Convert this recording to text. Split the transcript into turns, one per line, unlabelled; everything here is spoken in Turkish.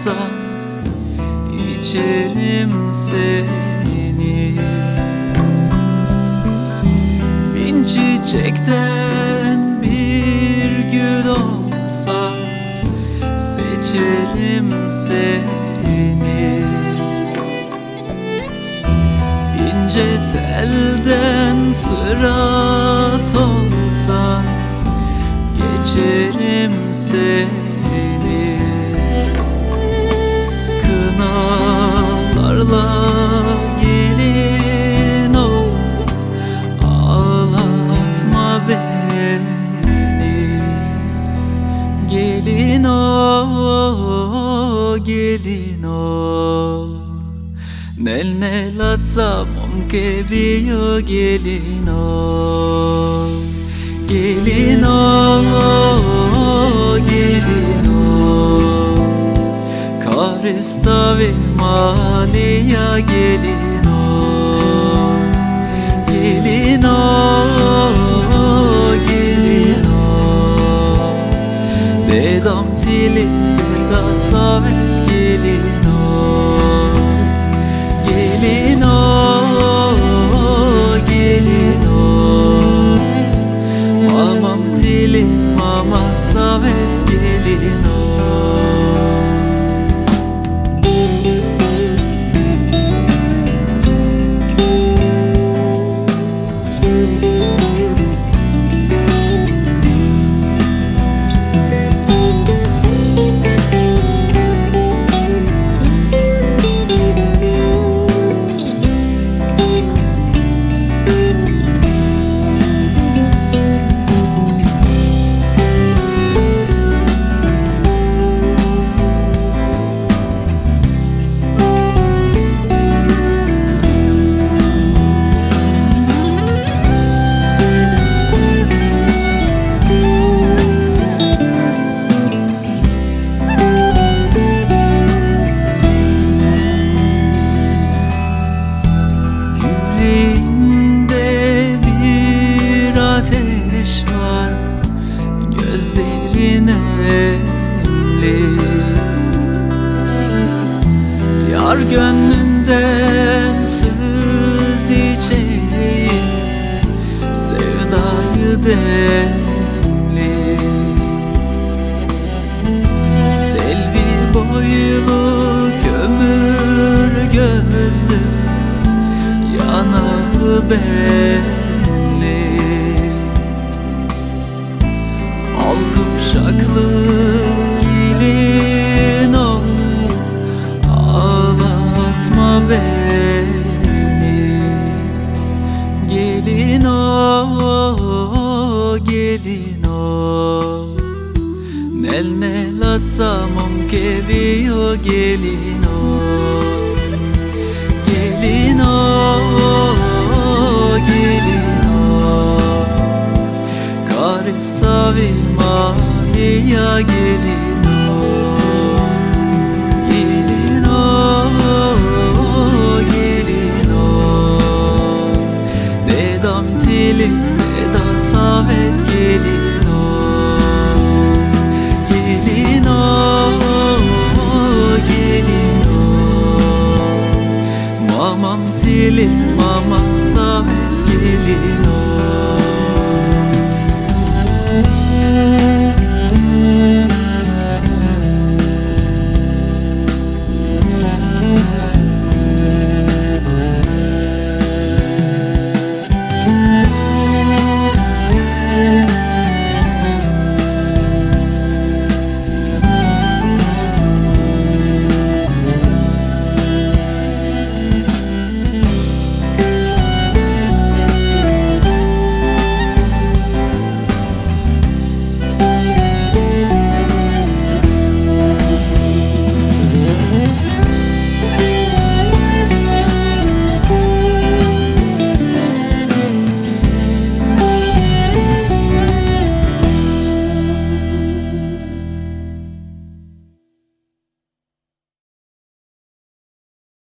olsam içerim seni. Bin çiçekten bir gül olsam Seçerim seni. İnce telden sırat olsa Geçerim seni Gelin o, gelin o. Nel nel azzamom che vio gelin o. Gelin o, gelin o. Karistavi mania gelin o. Gelin o, ضمتي ليه ده الصعب Yar gönlünden söz içeyim. Sevdayı demli o, gelin o Nel nel azzamom che vio gelin o Gelin o, gelin o Karistavi mania gelin Mamam tilim mama samet gelin ol